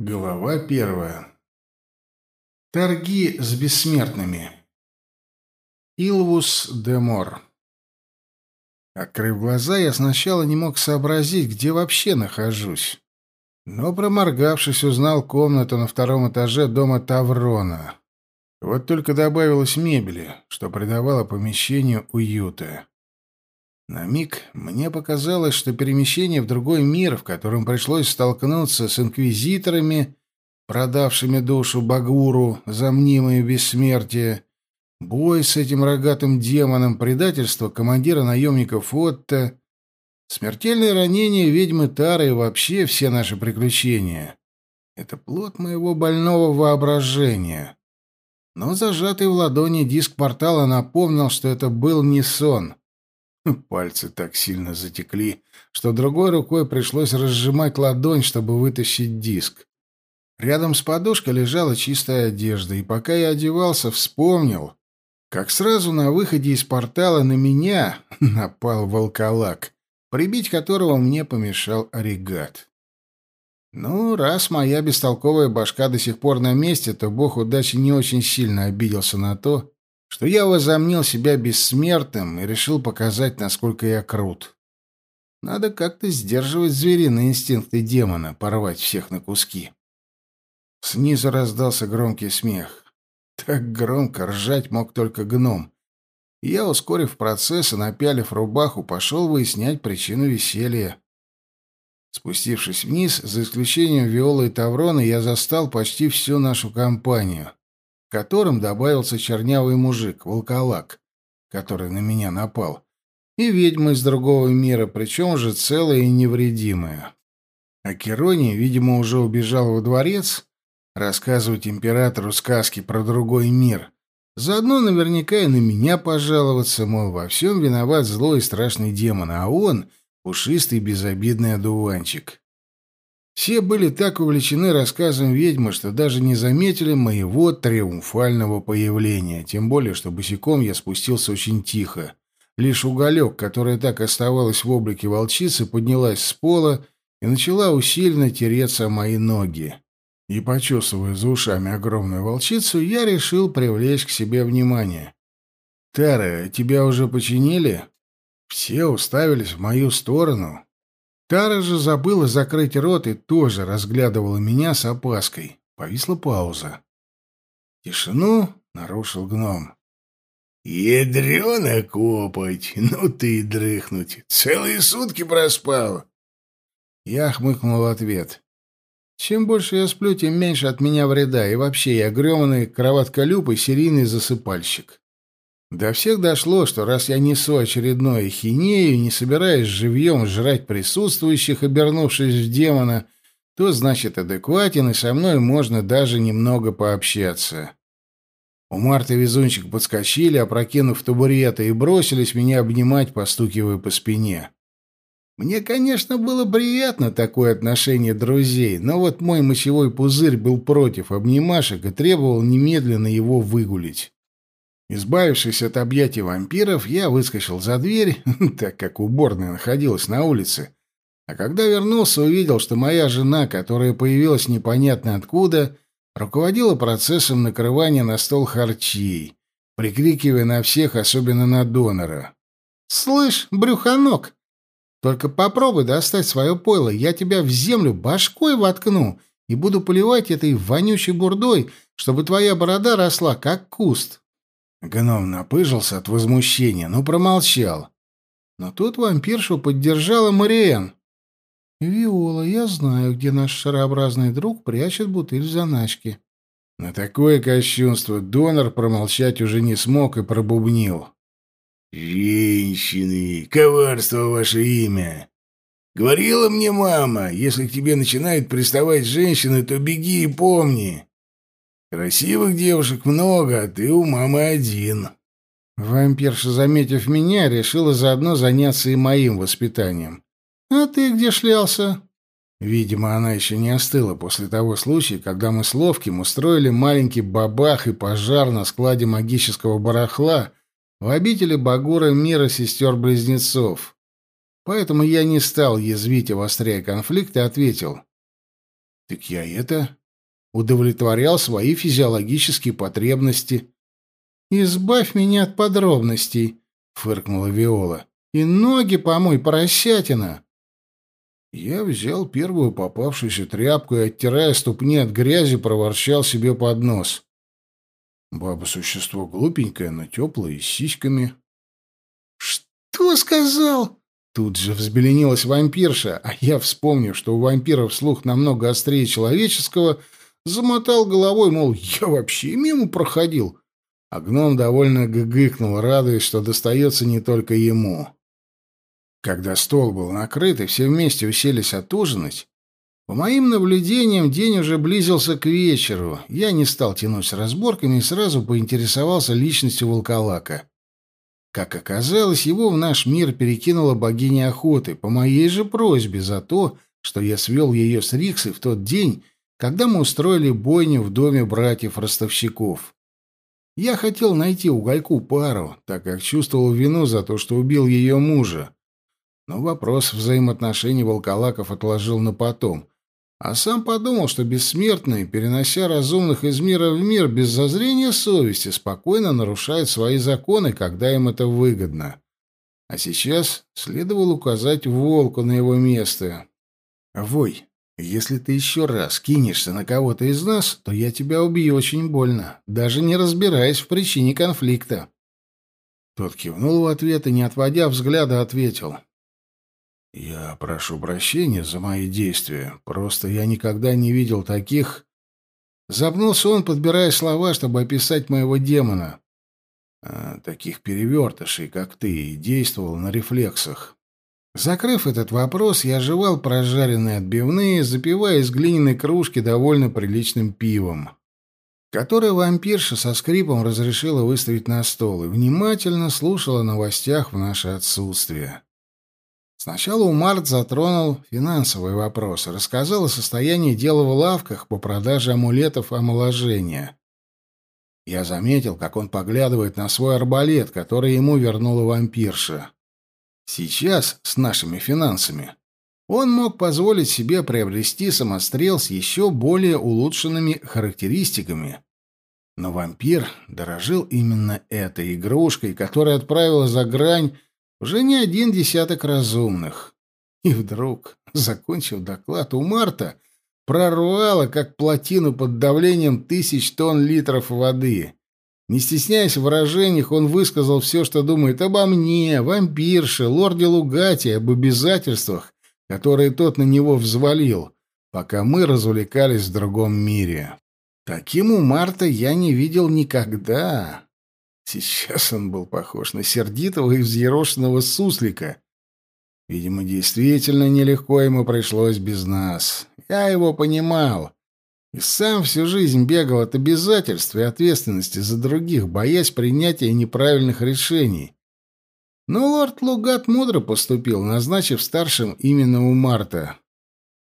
Глава первая. Торги с бессмертными. Илвус де Мор. Открыв глаза, я сначала не мог сообразить, где вообще нахожусь. Но, проморгавшись, узнал комнату на втором этаже дома Таврона. Вот только добавилось мебели, что придавало помещению уюта. На миг мне показалось, что перемещение в другой мир, в котором пришлось столкнуться с инквизиторами, продавшими душу Багуру за мнимое бессмертие, бой с этим рогатым демоном, предательство командира наемников Отто, смертельное ранение ведьмы Тары и вообще все наши приключения. Это плод моего больного воображения. Но зажатый в ладони диск портала напомнил, что это был не сон — Пальцы так сильно затекли, что другой рукой пришлось разжимать ладонь, чтобы вытащить диск. Рядом с подушкой лежала чистая одежда, и пока я одевался, вспомнил, как сразу на выходе из портала на меня напал волколак, прибить которого мне помешал оригат. Ну, раз моя бестолковая башка до сих пор на месте, то бог удачи не очень сильно обиделся на то, что я возомнил себя бессмертным и решил показать, насколько я крут. Надо как-то сдерживать звериные инстинкты демона, порвать всех на куски. Снизу раздался громкий смех. Так громко ржать мог только гном. я, ускорив процесс и напялив рубаху, пошел выяснять причину веселья. Спустившись вниз, за исключением Виолы и Таврона, я застал почти всю нашу компанию которым добавился чернявый мужик, волколак, который на меня напал, и ведьма из другого мира, причем уже целая и невредимая. А Кероний, видимо, уже убежал во дворец рассказывать императору сказки про другой мир. Заодно наверняка и на меня пожаловаться, мол, во всем виноват злой и страшный демон, а он — пушистый безобидный одуванчик. Все были так увлечены рассказом ведьмы, что даже не заметили моего триумфального появления, тем более, что босиком я спустился очень тихо. Лишь уголек, которая так оставалась в облике волчицы, поднялась с пола и начала усиленно тереться о мои ноги. И, почесывая за ушами огромную волчицу, я решил привлечь к себе внимание. «Тара, тебя уже починили?» Все уставились в мою сторону, Тара же забыла закрыть рот и тоже разглядывала меня с опаской. Повисла пауза. Тишину нарушил гном. «Ядрёно копать! Ну ты и дрыхнуть! Целые сутки проспал!» Я хмыкнул в ответ. «Чем больше я сплю, тем меньше от меня вреда, и вообще я грёманый кроватколюб и серийный засыпальщик. До всех дошло, что раз я несу очередное хинею, не собираясь живьем жрать присутствующих, обернувшись в демона, то значит адекватен, и со мной можно даже немного пообщаться. У Марты везунчик подскочили, опрокинув табуреты, и бросились меня обнимать, постукивая по спине. Мне, конечно, было приятно такое отношение друзей, но вот мой мочевой пузырь был против обнимашек и требовал немедленно его выгулить. Избавившись от объятий вампиров, я выскочил за дверь, так как уборная находилась на улице. А когда вернулся, увидел, что моя жена, которая появилась непонятно откуда, руководила процессом накрывания на стол харчей, прикрикивая на всех, особенно на донора. «Слышь, брюханок, только попробуй достать свое пойло, я тебя в землю башкой воткну и буду поливать этой вонючей бурдой, чтобы твоя борода росла, как куст». Гном напыжился от возмущения, но промолчал. Но тут вампиршу поддержала Мариэн. «Виола, я знаю, где наш шарообразный друг прячет бутыль заначки». На такое кощунство донор промолчать уже не смог и пробубнил. «Женщины, коварство ваше имя. Говорила мне мама, если к тебе начинают приставать женщины, то беги и помни. Красивых девушек много, а ты у мамы один. Вампирша, заметив меня, решила заодно заняться и моим воспитанием. А ты где шлялся? Видимо, она еще не остыла после того случая, когда мы с Ловким устроили маленький бабах и пожар на складе магического барахла в обители Багура мира сестер-близнецов. Поэтому я не стал язвить, обостряя конфликт, и ответил. Так я это... Удовлетворял свои физиологические потребности. «Избавь меня от подробностей», — фыркнула Виола. «И ноги помой, поросятина!» Я взял первую попавшуюся тряпку и, оттирая ступни от грязи, проворчал себе под нос. Баба существо глупенькое, но теплое и с сиськами. «Что сказал?» Тут же взбеленилась вампирша, а я, вспомнив, что у вампиров слух намного острее человеческого, замотал головой, мол, я вообще мимо проходил. А гном довольно гыгыкнул, радуясь, что достается не только ему. Когда стол был накрыт и все вместе уселись отужинать, по моим наблюдениям, день уже близился к вечеру. Я не стал тянуть с разборками и сразу поинтересовался личностью волколака. Как оказалось, его в наш мир перекинула богиня охоты по моей же просьбе за то, что я свел ее с Риксой в тот день, когда мы устроили бойню в доме братьев-ростовщиков. Я хотел найти угольку пару, так как чувствовал вину за то, что убил ее мужа. Но вопрос взаимоотношений волколаков отложил на потом, а сам подумал, что бессмертные, перенося разумных из мира в мир без зазрения совести, спокойно нарушают свои законы, когда им это выгодно. А сейчас следовало указать волку на его место. «Вой, если ты еще раз кинешься на кого-то из нас, то я тебя убью очень больно, даже не разбираясь в причине конфликта». Тот кивнул в ответ и, не отводя взгляда, ответил. «Я прошу прощения за мои действия. Просто я никогда не видел таких...» Запнулся он, подбирая слова, чтобы описать моего демона. А, таких перевертышей, как ты, действовал на рефлексах. Закрыв этот вопрос, я жевал прожаренные отбивные, запивая из глиняной кружки довольно приличным пивом, которое вампирша со скрипом разрешила выставить на стол, и внимательно слушала новостях в наше отсутствие. Сначала Умарт затронул финансовые вопросы, рассказал о состоянии дела в лавках по продаже амулетов омоложения. Я заметил, как он поглядывает на свой арбалет, который ему вернула вампирша. Сейчас, с нашими финансами, он мог позволить себе приобрести самострел с еще более улучшенными характеристиками. Но вампир дорожил именно этой игрушкой, которая отправила за грань уже не один десяток разумных. И вдруг, закончив доклад у Марта, прорвало, как плотину под давлением тысяч тонн литров воды. Не стесняясь в выражениях, он высказал все, что думает обо мне, вампирше, лорде Лугате, об обязательствах, которые тот на него взвалил, пока мы развлекались в другом мире. Таким у Марта я не видел никогда. Сейчас он был похож на сердитого и взъерошенного суслика. Видимо, действительно нелегко ему пришлось без нас. Я его понимал. И сам всю жизнь бегал от обязательств и ответственности за других, боясь принятия неправильных решений. Но лорд Лугат мудро поступил, назначив старшим именно у Марта.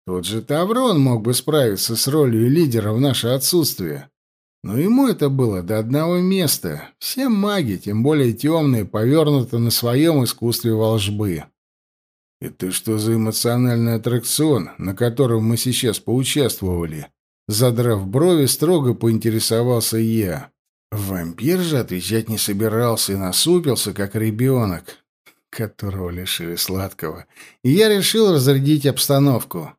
Тот же Таврон мог бы справиться с ролью лидера в наше отсутствие. Но ему это было до одного места. Все маги, тем более темные, повернуты на своем искусстве волжбы. «Это что за эмоциональный аттракцион, на котором мы сейчас поучаствовали?» Задрав брови, строго поинтересовался я. Вампир же отвечать не собирался и насупился, как ребенок, которого лишили сладкого. И я решил разрядить обстановку.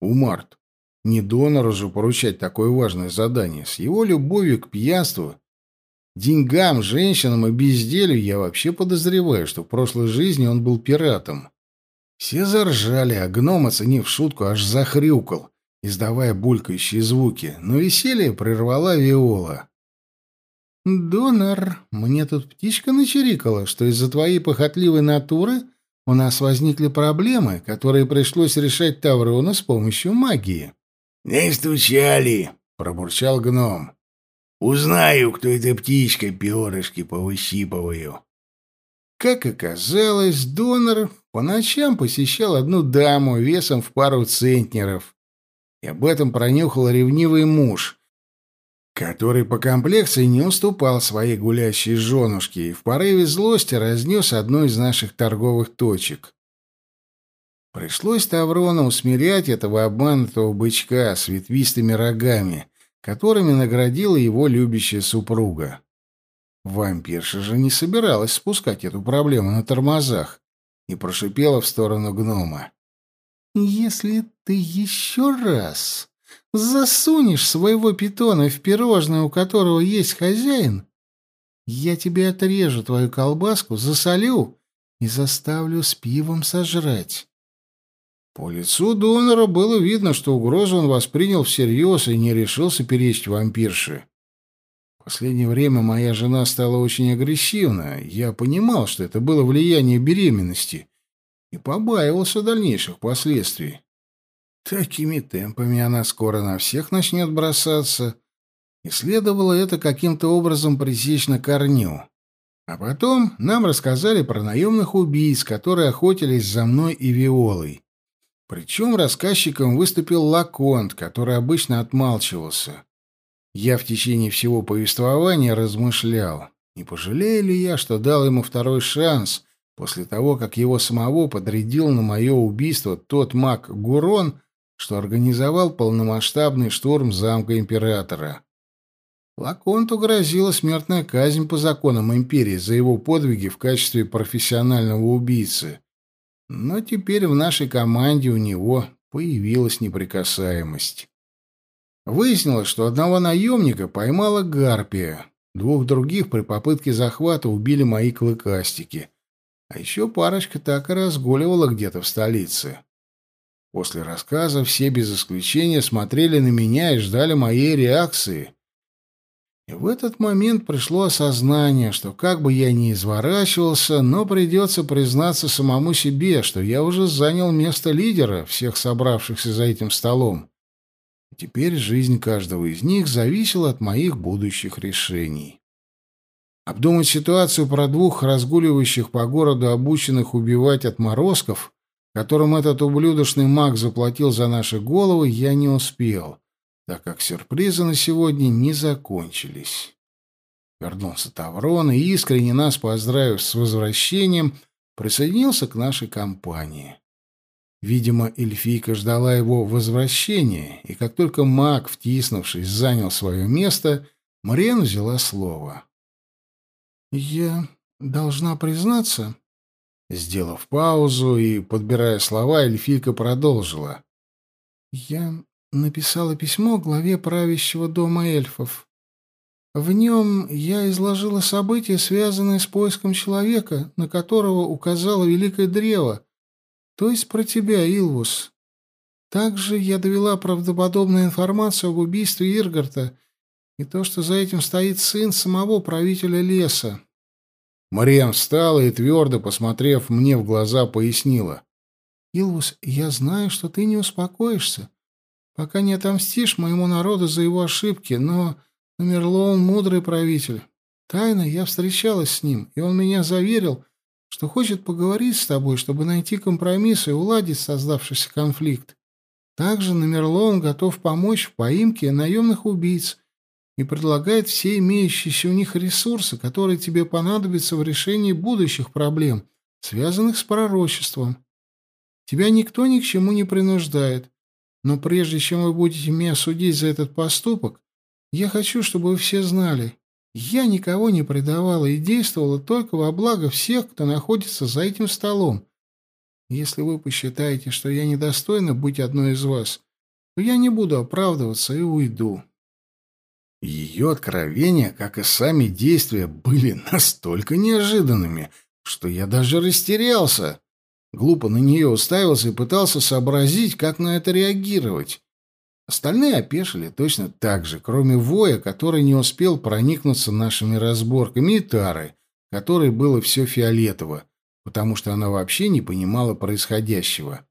«Умарт, не донору же поручать такое важное задание. С его любовью к пьянству, деньгам, женщинам и безделью я вообще подозреваю, что в прошлой жизни он был пиратом. Все заржали, а гном, оценив шутку, аж захрюкал, издавая булькающие звуки, но веселье прервала Виола. «Донор, мне тут птичка начирикала, что из-за твоей похотливой натуры у нас возникли проблемы, которые пришлось решать Таврону с помощью магии». «Не стучали», — пробурчал гном. «Узнаю, кто эта птичка, перышки повыщипываю». Как оказалось, донор по ночам посещал одну даму весом в пару центнеров. И об этом пронюхал ревнивый муж, который по комплекции не уступал своей гулящей женушке и в порыве злости разнес одну из наших торговых точек. Пришлось Таврону усмирять этого обманутого бычка с ветвистыми рогами, которыми наградила его любящая супруга. Вампирша же не собиралась спускать эту проблему на тормозах и прошипела в сторону гнома. «Если ты еще раз засунешь своего питона в пирожное, у которого есть хозяин, я тебе отрежу твою колбаску, засолю и заставлю с пивом сожрать». По лицу донора было видно, что угрозу он воспринял всерьез и не решился перечить вампирше. В последнее время моя жена стала очень агрессивна. Я понимал, что это было влияние беременности, и побаивался дальнейших последствий. Такими темпами она скоро на всех начнет бросаться, и следовало это каким-то образом пресечь на корню. А потом нам рассказали про наемных убийц, которые охотились за мной и Виолой. Причем рассказчиком выступил Лаконт, который обычно отмалчивался. Я в течение всего повествования размышлял, не пожалею ли я, что дал ему второй шанс после того, как его самого подрядил на мое убийство тот маг Гурон, что организовал полномасштабный штурм замка императора. Лаконту грозила смертная казнь по законам империи за его подвиги в качестве профессионального убийцы — но теперь в нашей команде у него появилась неприкасаемость. Выяснилось, что одного наемника поймала гарпия, двух других при попытке захвата убили мои клыкастики, а еще парочка так и разгуливала где-то в столице. После рассказа все без исключения смотрели на меня и ждали моей реакции. И в этот момент пришло осознание, что как бы я ни изворачивался, но придется признаться самому себе, что я уже занял место лидера всех собравшихся за этим столом. И теперь жизнь каждого из них зависела от моих будущих решений. Обдумать ситуацию про двух разгуливающих по городу обученных убивать отморозков, которым этот ублюдочный маг заплатил за наши головы, я не успел так как сюрпризы на сегодня не закончились. Вернулся Таврон и, искренне нас поздравив с возвращением, присоединился к нашей компании. Видимо, эльфийка ждала его возвращения, и как только маг, втиснувшись, занял свое место, Мариэн взяла слово. «Я должна признаться...» Сделав паузу и подбирая слова, эльфийка продолжила. «Я написала письмо главе правящего дома эльфов. В нем я изложила события, связанные с поиском человека, на которого указало Великое Древо, то есть про тебя, Илвус. Также я довела правдоподобную информацию об убийстве Иргарта и то, что за этим стоит сын самого правителя леса. Мариам встала и, твердо посмотрев мне в глаза, пояснила. «Илвус, я знаю, что ты не успокоишься, пока не отомстишь моему народу за его ошибки, но Мерлоун мудрый правитель. Тайно я встречалась с ним, и он меня заверил, что хочет поговорить с тобой, чтобы найти компромисс и уладить создавшийся конфликт. Также Намерлоун готов помочь в поимке наемных убийц и предлагает все имеющиеся у них ресурсы, которые тебе понадобятся в решении будущих проблем, связанных с пророчеством. Тебя никто ни к чему не принуждает, но прежде чем вы будете меня судить за этот поступок, я хочу, чтобы вы все знали, я никого не предавала и действовала только во благо всех, кто находится за этим столом. Если вы посчитаете, что я недостойна быть одной из вас, то я не буду оправдываться и уйду». Ее откровения, как и сами действия, были настолько неожиданными, что я даже растерялся. Глупо на нее уставился и пытался сообразить, как на это реагировать. Остальные опешили точно так же, кроме Воя, который не успел проникнуться нашими разборками, и Тары, которой было все фиолетово, потому что она вообще не понимала происходящего.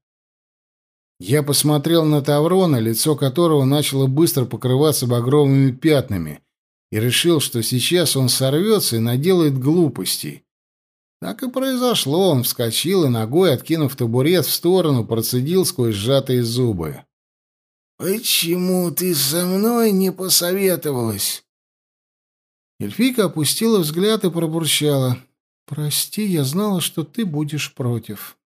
Я посмотрел на Таврона, лицо которого начало быстро покрываться багровыми пятнами, и решил, что сейчас он сорвется и наделает глупостей. Так и произошло. Он вскочил и ногой, откинув табурет в сторону, процедил сквозь сжатые зубы. «Почему ты со мной не посоветовалась?» Эльфийка опустила взгляд и пробурчала. «Прости, я знала, что ты будешь против».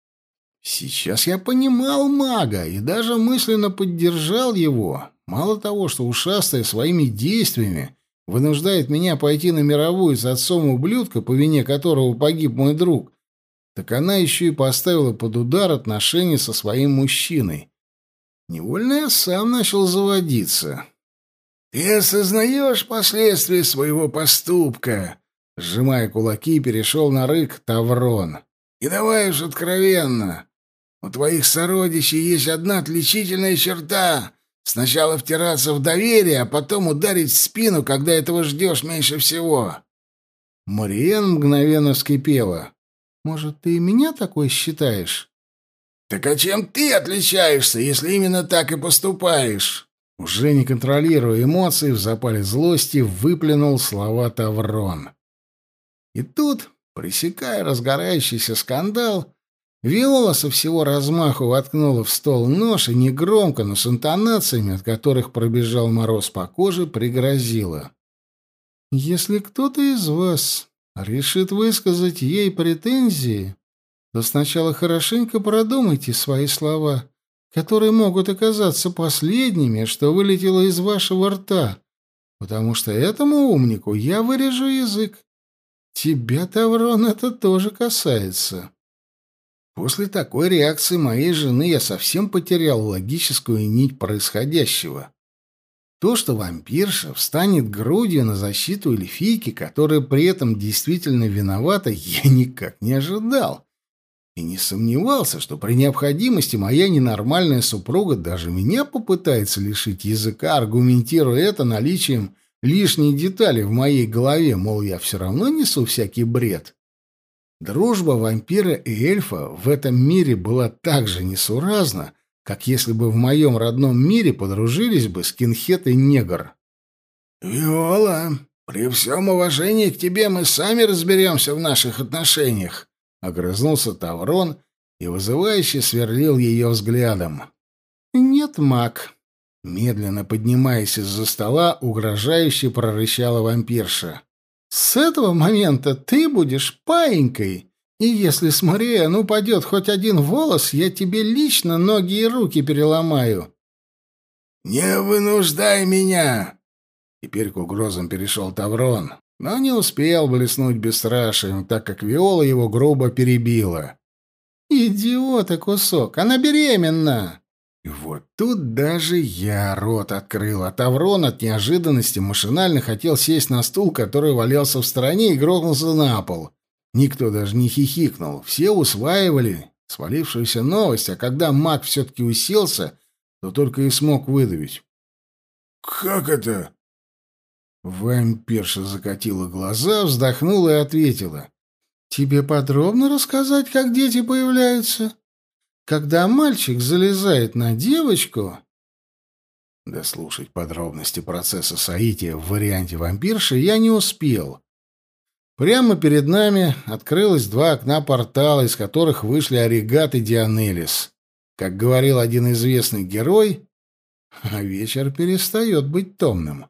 Сейчас я понимал мага и даже мысленно поддержал его. Мало того, что ушастая своими действиями вынуждает меня пойти на мировую с отцом ублюдка, по вине которого погиб мой друг, так она еще и поставила под удар отношения со своим мужчиной. Невольно я сам начал заводиться. «Ты осознаешь последствия своего поступка?» Сжимая кулаки, перешел на рык Таврон. «И давай уж откровенно. У твоих сородичей есть одна отличительная черта — сначала втираться в доверие, а потом ударить в спину, когда этого ждешь меньше всего». Мариен мгновенно вскипела. «Может, ты и меня такой считаешь?» «Так а чем ты отличаешься, если именно так и поступаешь?» Уже не контролируя эмоций, в запале злости выплюнул слова Таврон. И тут, пресекая разгорающийся скандал, Виола со всего размаху воткнула в стол нож и негромко, но с интонациями, от которых пробежал мороз по коже, пригрозила. «Если кто-то из вас решит высказать ей претензии, то сначала хорошенько продумайте свои слова, которые могут оказаться последними, что вылетело из вашего рта, потому что этому умнику я вырежу язык. Тебя, Таврон, это тоже касается». После такой реакции моей жены я совсем потерял логическую нить происходящего. То, что вампирша встанет грудью на защиту эльфийки, которая при этом действительно виновата, я никак не ожидал. И не сомневался, что при необходимости моя ненормальная супруга даже меня попытается лишить языка, аргументируя это наличием лишней детали в моей голове, мол, я все равно несу всякий бред. Дружба вампира и эльфа в этом мире была так же несуразна, как если бы в моем родном мире подружились бы скинхет и негр. «Виола, при всем уважении к тебе мы сами разберемся в наших отношениях», — огрызнулся Таврон и вызывающе сверлил ее взглядом. «Нет, маг», — медленно поднимаясь из-за стола, угрожающе прорычала вампирша. С этого момента ты будешь паинькой, и если с Мариэн упадет хоть один волос, я тебе лично ноги и руки переломаю». «Не вынуждай меня!» Теперь к угрозам перешел Таврон, но не успел блеснуть бесстрашием, так как Виола его грубо перебила. «Идиота кусок! Она беременна!» Вот тут даже я рот открыл, а Таврон от неожиданности машинально хотел сесть на стул, который валялся в стороне, и грохнулся на пол. Никто даже не хихикнул. Все усваивали свалившуюся новость, а когда маг все-таки уселся, то только и смог выдавить. «Как это?» Вампирша закатила глаза, вздохнула и ответила. «Тебе подробно рассказать, как дети появляются?» Когда мальчик залезает на девочку... Дослушать подробности процесса соития в варианте вампирши я не успел. Прямо перед нами открылось два окна портала, из которых вышли Оригат и Дионелис. Как говорил один известный герой, а вечер перестает быть томным.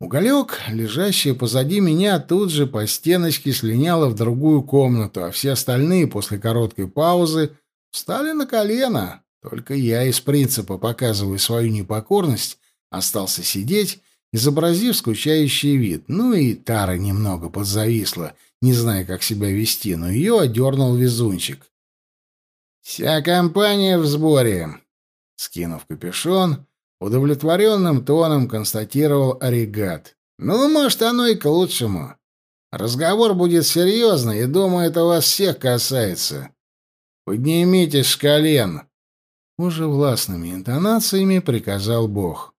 Уголек, лежащий позади меня, тут же по стеночке слиняла в другую комнату, а все остальные после короткой паузы Встали на колено. Только я из принципа, показывая свою непокорность, остался сидеть, изобразив скучающий вид. Ну и Тара немного подзависла, не зная, как себя вести, но ее одернул везунчик. «Вся компания в сборе!» Скинув капюшон, удовлетворенным тоном констатировал Оригат. «Ну, может, оно и к лучшему. Разговор будет серьезный, и, думаю, это вас всех касается. «Поднимитесь с колен!» Уже властными интонациями приказал Бог.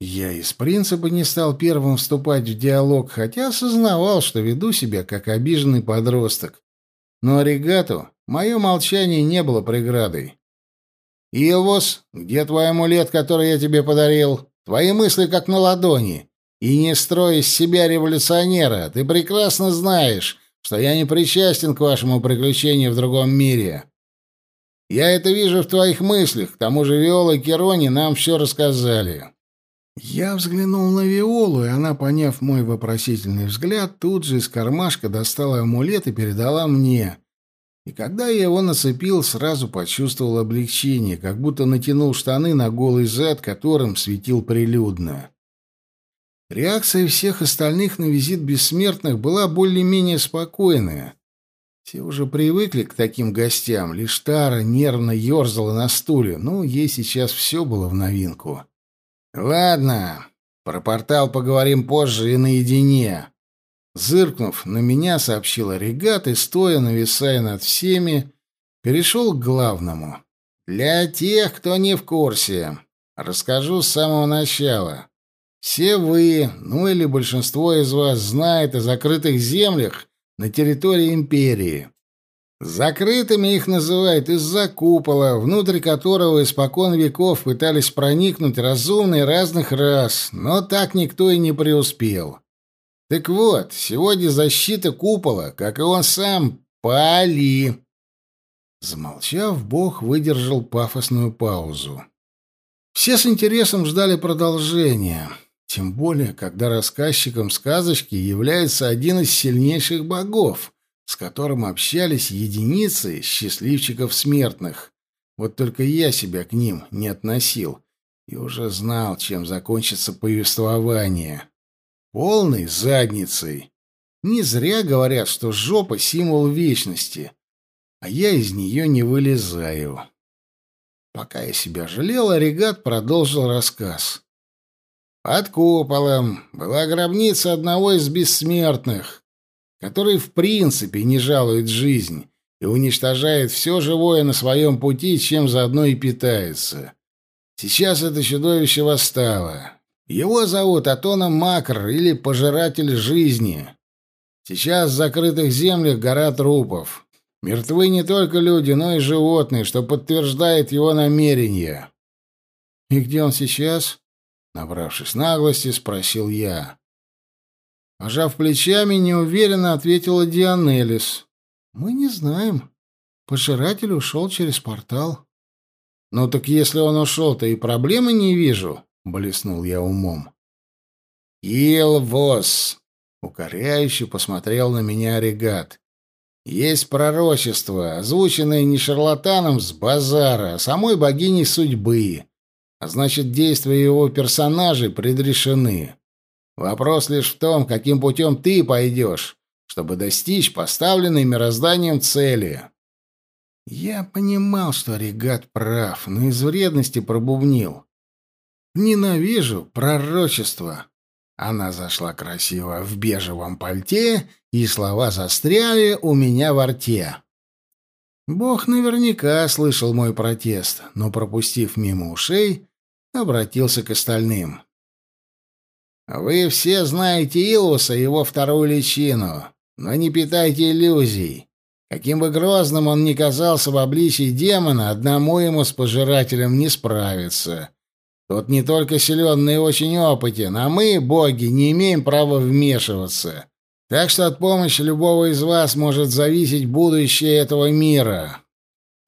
Я из принципа не стал первым вступать в диалог, хотя осознавал, что веду себя как обиженный подросток. Но Оригату мое молчание не было преградой. «Илвус, где твой амулет, который я тебе подарил? Твои мысли как на ладони. И не строй из себя революционера. Ты прекрасно знаешь, что я не причастен к вашему приключению в другом мире. Я это вижу в твоих мыслях. К тому же Виола и Керони нам все рассказали». Я взглянул на Виолу, и она, поняв мой вопросительный взгляд, тут же из кармашка достала амулет и передала мне. И когда я его нацепил, сразу почувствовал облегчение, как будто натянул штаны на голый зад, которым светил прилюдно. Реакция всех остальных на визит бессмертных была более-менее спокойная. Все уже привыкли к таким гостям, лишь Тара нервно ерзала на стуле, ну, ей сейчас все было в новинку. «Ладно, про портал поговорим позже и наедине», Зыркнув на меня, сообщила регат и, стоя, нависая над всеми, перешел к главному. «Для тех, кто не в курсе, расскажу с самого начала. Все вы, ну или большинство из вас, знает о закрытых землях на территории империи. Закрытыми их называют из-за купола, внутрь которого испокон веков пытались проникнуть разумные разных рас, но так никто и не преуспел. Так вот, сегодня защита купола, как и он сам, пали. Замолчав, Бог выдержал пафосную паузу. Все с интересом ждали продолжения, тем более, когда рассказчиком сказочки является один из сильнейших богов, с которым общались единицы счастливчиков смертных. Вот только я себя к ним не относил и уже знал, чем закончится повествование полной задницей. Не зря говорят, что жопа — символ вечности, а я из нее не вылезаю. Пока я себя жалел, Орегат продолжил рассказ. Под куполом была гробница одного из бессмертных, который в принципе не жалует жизнь и уничтожает все живое на своем пути, чем заодно и питается. Сейчас это чудовище восстало. Его зовут Атоном Макр или Пожиратель жизни. Сейчас в закрытых землях гора трупов. Мертвы не только люди, но и животные, что подтверждает его намерения. «И где он сейчас?» Набравшись наглости, спросил я. Пожав плечами, неуверенно ответила Дианелис. «Мы не знаем. Пожиратель ушел через портал». «Ну так если он ушел, то и проблемы не вижу», — блеснул я умом. «Илвос!» — укоряюще посмотрел на меня регат. «Есть пророчество, озвученное не шарлатаном с базара, а самой богиней судьбы. А значит, действия его персонажей предрешены. Вопрос лишь в том, каким путем ты пойдешь, чтобы достичь поставленной мирозданием цели». Я понимал, что регат прав, но из вредности пробубнил. Ненавижу пророчество. Она зашла красиво в бежевом пальте, и слова застряли у меня во рте. Бог наверняка слышал мой протест, но, пропустив мимо ушей, обратился к остальным. «Вы все знаете Илуса и его вторую личину, но не питайте иллюзий. Каким бы грозным он ни казался в обличии демона, одному ему с пожирателем не справиться. Тот не только силен, но и очень опытен, а мы, боги, не имеем права вмешиваться. Так что от помощи любого из вас может зависеть будущее этого мира».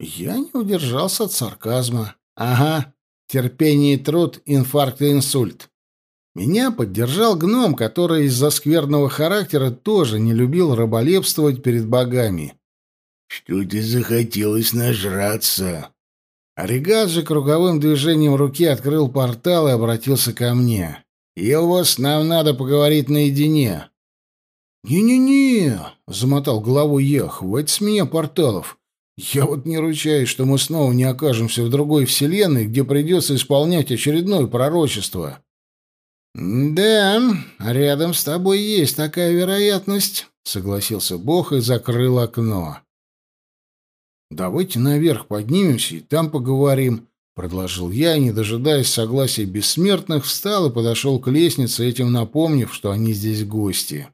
Я не удержался от сарказма. «Ага, терпение и труд, инфаркт и инсульт». Меня поддержал гном, который из-за скверного характера тоже не любил раболепствовать перед богами. «Что-то захотелось нажраться», Оригат же круговым движением руки открыл портал и обратился ко мне. «Илвос, нам надо поговорить наедине». «Не-не-не», — замотал головой я, — «хватит с меня порталов. Я вот не ручаюсь, что мы снова не окажемся в другой вселенной, где придется исполнять очередное пророчество». «Да, рядом с тобой есть такая вероятность», — согласился Бог и закрыл окно. «Давайте наверх поднимемся и там поговорим», — предложил я, не дожидаясь согласия бессмертных, встал и подошел к лестнице, этим напомнив, что они здесь гости.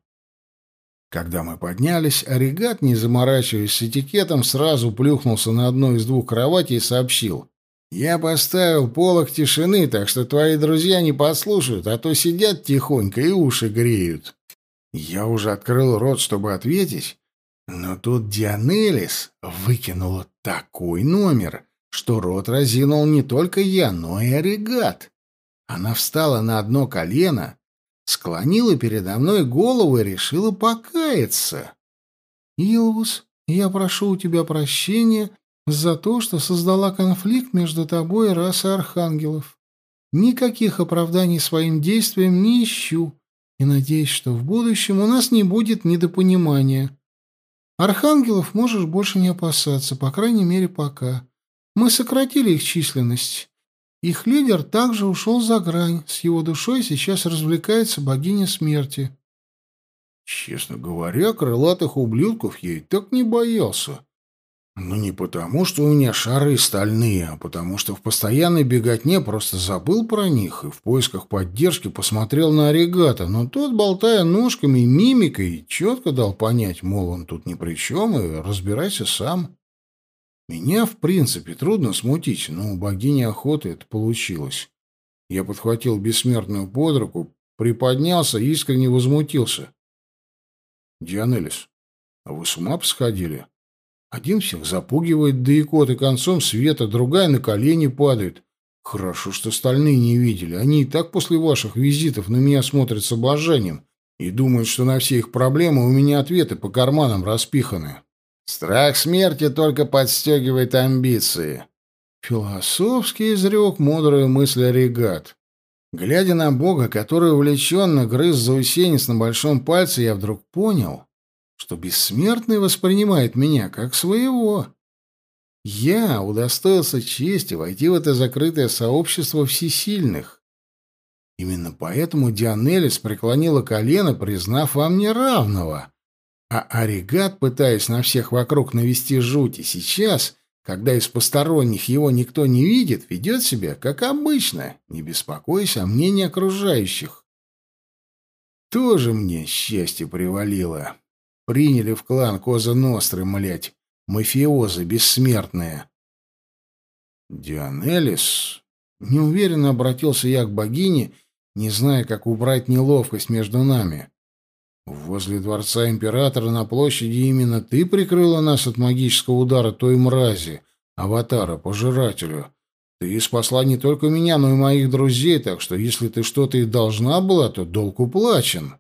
Когда мы поднялись, Оригат, не заморачиваясь с этикетом, сразу плюхнулся на одну из двух кроватей и сообщил. «Я поставил полок тишины, так что твои друзья не подслушают, а то сидят тихонько и уши греют». Я уже открыл рот, чтобы ответить, но тут Дианелис выкинула такой номер, что рот разинул не только я, но и Орегат. Она встала на одно колено, склонила передо мной голову и решила покаяться. «Илвус, Я прошу у тебя прощения за то, что создала конфликт между тобой и расой архангелов. Никаких оправданий своим действиям не ищу и надеюсь, что в будущем у нас не будет недопонимания. Архангелов можешь больше не опасаться, по крайней мере, пока. Мы сократили их численность. Их лидер также ушел за грань. С его душой сейчас развлекается богиня смерти. Честно говоря, крылатых ублюдков я и так не боялся. Но не потому, что у меня шары стальные, а потому что в постоянной беготне просто забыл про них и в поисках поддержки посмотрел на Оригата, но тот, болтая ножками и мимикой, четко дал понять, мол, он тут ни при чем, и разбирайся сам. Меня, в принципе, трудно смутить, но у богини охоты это получилось. Я подхватил бессмертную под руку, приподнялся и искренне возмутился. «Дианелис, а вы с ума посходили?» Один всех запугивает, да и кот, и концом света, другая на колени падает. Хорошо, что остальные не видели. Они и так после ваших визитов на меня смотрят с обожанием и думают, что на все их проблемы у меня ответы по карманам распиханы. Страх смерти только подстегивает амбиции. Философский изрек мудрую мысль Оригат. Глядя на Бога, который увлеченно грыз заусенец на большом пальце, я вдруг понял, что бессмертный воспринимает меня как своего. Я удостоился чести войти в это закрытое сообщество всесильных. Именно поэтому Дионелис преклонила колено, признав вам неравного. А Оригат, пытаясь на всех вокруг навести жуть, и сейчас, когда из посторонних его никто не видит, ведет себя, как обычно, не беспокоясь о мнении окружающих. Тоже мне счастье привалило. Приняли в клан Коза Ностры, млять, мафиозы бессмертные. Дионелис... Неуверенно обратился я к богине, не зная, как убрать неловкость между нами. Возле дворца императора на площади именно ты прикрыла нас от магического удара той мрази, аватара, пожирателю. Ты спасла не только меня, но и моих друзей, так что если ты что-то и должна была, то долг уплачен.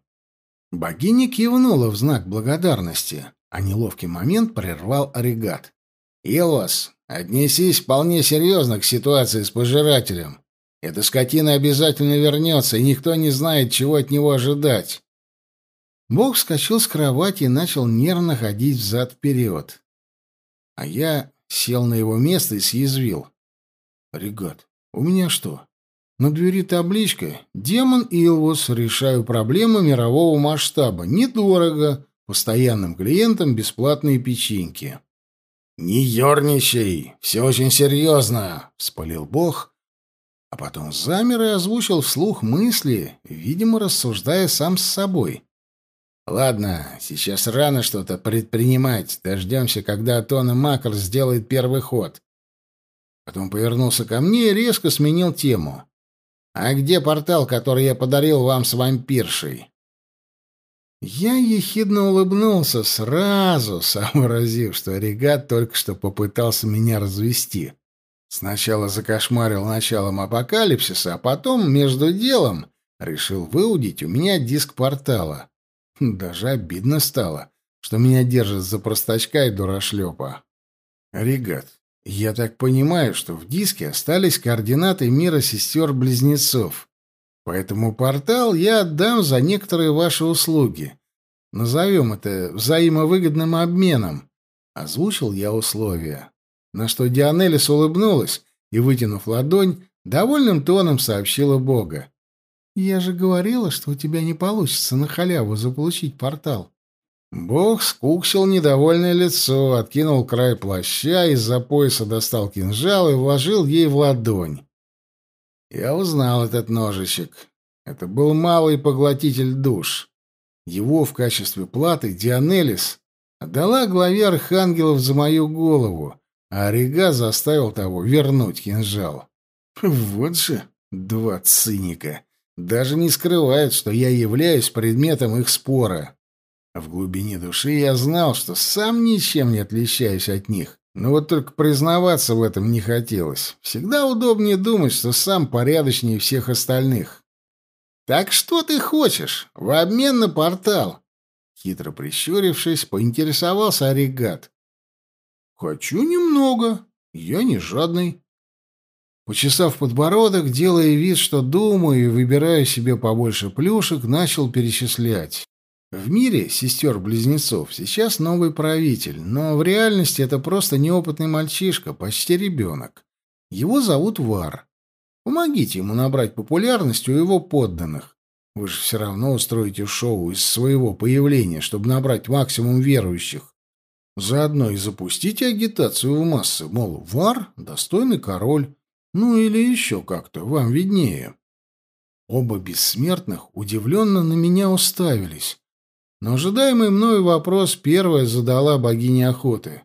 Богиня кивнула в знак благодарности, а неловкий момент прервал оригат. «Илос, отнесись вполне серьезно к ситуации с пожирателем. Эта скотина обязательно вернется, и никто не знает, чего от него ожидать». Бог вскочил с кровати и начал нервно ходить взад-вперед. А я сел на его место и съязвил. «Регат, у меня что, на двери табличка «Демон Илвус. Решаю проблемы мирового масштаба. Недорого. Постоянным клиентам бесплатные печеньки». «Не ерничай! Все очень серьезно!» — вспылил Бог, а потом замер и озвучил вслух мысли, видимо, рассуждая сам с собой. «Ладно, сейчас рано что-то предпринимать. Дождемся, когда Атон и Макр сделает первый ход». Потом повернулся ко мне и резко сменил тему. «А где портал, который я подарил вам с вампиршей?» Я ехидно улыбнулся, сразу сообразив, что регат только что попытался меня развести. Сначала закошмарил началом апокалипсиса, а потом, между делом, решил выудить у меня диск портала. Даже обидно стало, что меня держат за простачка и дурашлепа. «Регат, я так понимаю, что в диске остались координаты мира сестер-близнецов. Поэтому портал я отдам за некоторые ваши услуги. Назовем это взаимовыгодным обменом. Озвучил я условия. На что Дионелис улыбнулась и, вытянув ладонь, довольным тоном сообщила Бога. «Я же говорила, что у тебя не получится на халяву заполучить портал. Бог скуксил недовольное лицо, откинул край плаща, из-за пояса достал кинжал и вложил ей в ладонь. Я узнал этот ножичек. Это был малый поглотитель душ. Его в качестве платы Дионелис отдала главе архангелов за мою голову, а Орига заставил того вернуть кинжал. Вот же два циника. Даже не скрывают, что я являюсь предметом их спора. В глубине души я знал, что сам ничем не отличаюсь от них. Но вот только признаваться в этом не хотелось. Всегда удобнее думать, что сам порядочнее всех остальных. «Так что ты хочешь? В обмен на портал?» Хитро прищурившись, поинтересовался Оригат. Хочу немного. Я не жадный. Почесав подбородок, делая вид, что думаю и выбираю себе побольше плюшек, начал перечислять. В мире сестер-близнецов сейчас новый правитель, но в реальности это просто неопытный мальчишка, почти ребенок. Его зовут Вар. Помогите ему набрать популярность у его подданных. Вы же все равно устроите шоу из своего появления, чтобы набрать максимум верующих. Заодно и запустите агитацию в массы, мол, Вар — достойный король, ну или еще как-то, вам виднее. Оба бессмертных удивленно на меня уставились. Но ожидаемый мною вопрос первая задала богиня охоты.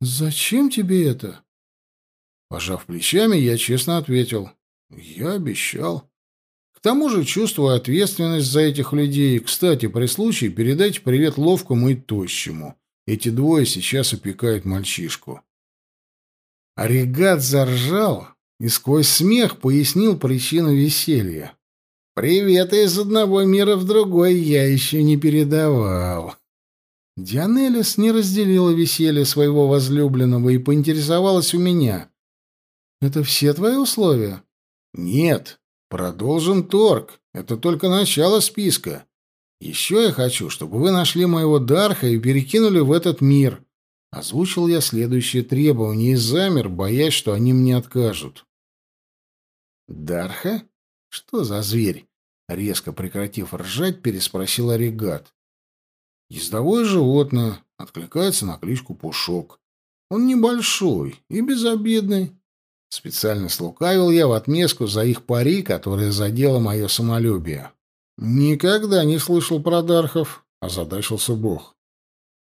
«Зачем тебе это?» Пожав плечами, я честно ответил. «Я обещал». К тому же чувствую ответственность за этих людей. Кстати, при случае передайте привет ловкому и тощему. Эти двое сейчас опекают мальчишку. Оригат заржал, и сквозь смех пояснил причину веселья. «Привет из одного мира в другой я еще не передавал». Дианелис не разделила веселье своего возлюбленного и поинтересовалась у меня. «Это все твои условия?» «Нет. Продолжим торг. Это только начало списка. Еще я хочу, чтобы вы нашли моего Дарха и перекинули в этот мир». Озвучил я следующее требование и замер, боясь, что они мне откажут. «Дарха? Что за зверь?» Резко прекратив ржать, переспросил Оригат. «Ездовое животное. Откликается на кличку Пушок. Он небольшой и безобидный». Специально слукавил я в отместку за их пари, которое задело мое самолюбие. «Никогда не слышал про Дархов», — озадачился Бог.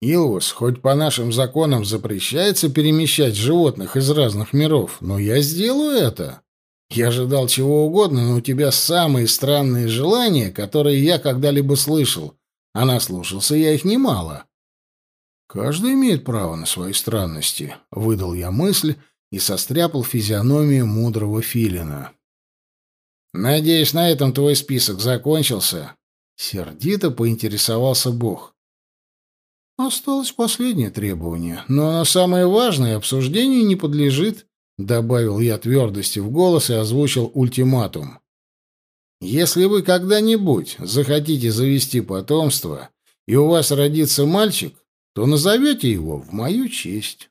«Илвус, хоть по нашим законам запрещается перемещать животных из разных миров, но я сделаю это». Я ожидал чего угодно, но у тебя самые странные желания, которые я когда-либо слышал. А наслушался я их немало. Каждый имеет право на свои странности, выдал я мысль и состряпал физиономию мудрого филина. Надеюсь, на этом твой список закончился? Сердито поинтересовался Бог. Осталось последнее требование, но оно самое важное, обсуждению не подлежит. Добавил я твердости в голос и озвучил ультиматум. Если вы когда-нибудь захотите завести потомство, и у вас родится мальчик, то назовете его в мою честь.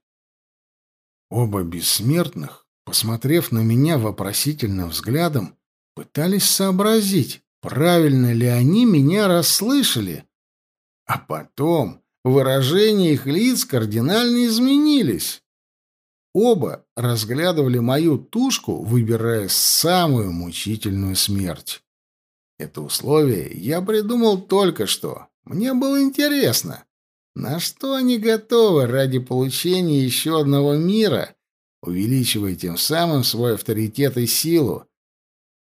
Оба бессмертных, посмотрев на меня вопросительным взглядом, пытались сообразить, правильно ли они меня расслышали. А потом выражения их лиц кардинально изменились. Оба разглядывали мою тушку, выбирая самую мучительную смерть. Это условие я придумал только что. Мне было интересно, на что они готовы ради получения еще одного мира, увеличивая тем самым свой авторитет и силу,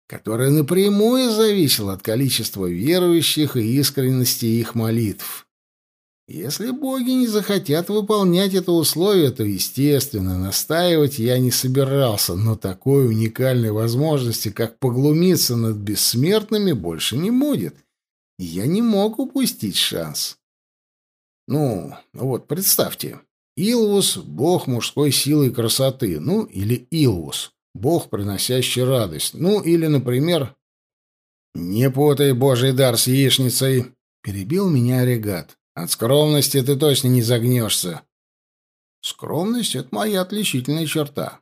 которая напрямую зависела от количества верующих и искренности их молитв. Если боги не захотят выполнять это условие, то, естественно, настаивать я не собирался, но такой уникальной возможности, как поглумиться над бессмертными, больше не будет. Я не мог упустить шанс. Ну, вот представьте, Илвус — бог мужской силы и красоты, ну, или Илвус — бог, приносящий радость, ну, или, например... «Не путай божий дар с яичницей!» — перебил меня Орегат. От скромности ты точно не загнешься. Скромность — это моя отличительная черта.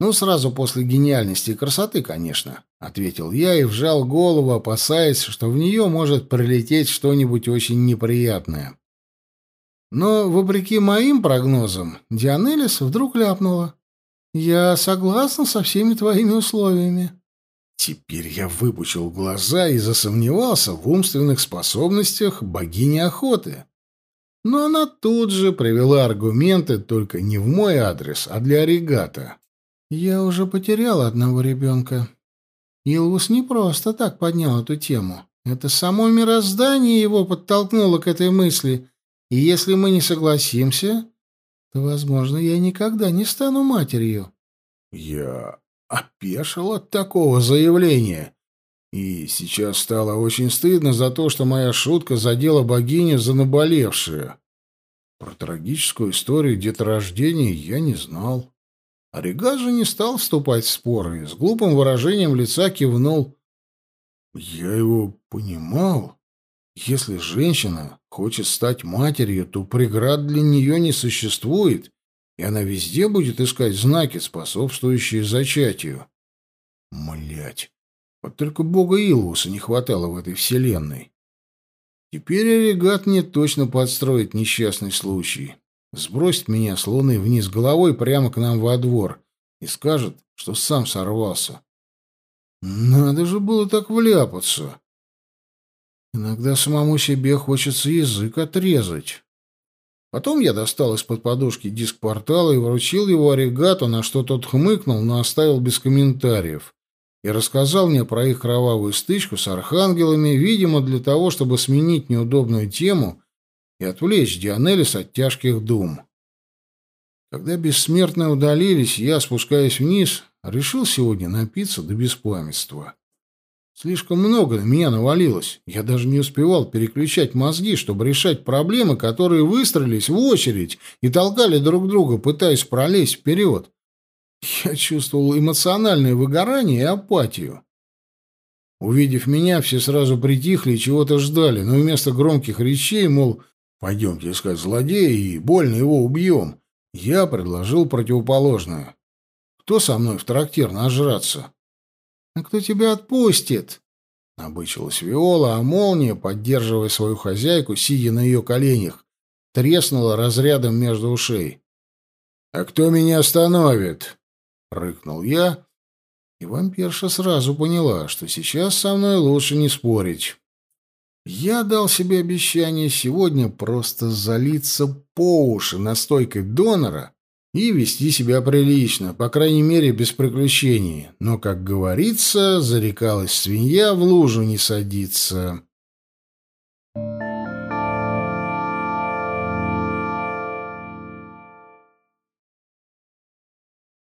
Ну, сразу после гениальности и красоты, конечно, — ответил я и вжал голову, опасаясь, что в нее может прилететь что-нибудь очень неприятное. Но, вопреки моим прогнозам, Дианелис вдруг ляпнула. «Я согласна со всеми твоими условиями». Теперь я выпучил глаза и засомневался в умственных способностях богини охоты. Но она тут же привела аргументы только не в мой адрес, а для Оригата. «Я уже потерял одного ребенка. Илвус не просто так поднял эту тему. Это само мироздание его подтолкнуло к этой мысли, и если мы не согласимся, то, возможно, я никогда не стану матерью». «Я опешил от такого заявления. И сейчас стало очень стыдно за то, что моя шутка задела богиню за наболевшее. Про трагическую историю деторождения я не знал. Оригаз же не стал вступать в споры и с глупым выражением лица кивнул. Я его понимал. Если женщина хочет стать матерью, то преград для нее не существует, и она везде будет искать знаки, способствующие зачатию. Млять. Вот только бога Илвуса не хватало в этой вселенной. Теперь Оригат мне точно подстроит несчастный случай. Сбросит меня с луны вниз головой прямо к нам во двор и скажет, что сам сорвался. Надо же было так вляпаться. Иногда самому себе хочется язык отрезать. Потом я достал из-под подушки диск портала и вручил его Оригату, на что тот хмыкнул, но оставил без комментариев и рассказал мне про их кровавую стычку с архангелами, видимо, для того, чтобы сменить неудобную тему и отвлечь Дионелис от тяжких дум. Когда бессмертные удалились, я, спускаясь вниз, решил сегодня напиться до беспамятства. Слишком много на меня навалилось. Я даже не успевал переключать мозги, чтобы решать проблемы, которые выстроились в очередь и толкали друг друга, пытаясь пролезть вперед. Я чувствовал эмоциональное выгорание и апатию. Увидев меня, все сразу притихли и чего-то ждали, но вместо громких речей, мол, пойдемте искать злодея и больно его убьем, я предложил противоположное. Кто со мной в трактир нажраться? А кто тебя отпустит? Набычилась Виола, а молния, поддерживая свою хозяйку, сидя на ее коленях, треснула разрядом между ушей. «А кто меня остановит?» — рыкнул я, и вампирша сразу поняла, что сейчас со мной лучше не спорить. Я дал себе обещание сегодня просто залиться по уши настойкой донора и вести себя прилично, по крайней мере, без приключений. Но, как говорится, зарекалась свинья в лужу не садится.